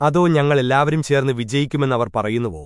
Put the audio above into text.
അതോ ഞങ്ങളെല്ലാവരും ചേർന്ന് വിജയിക്കുമെന്നവർ പറയുന്നുവോ?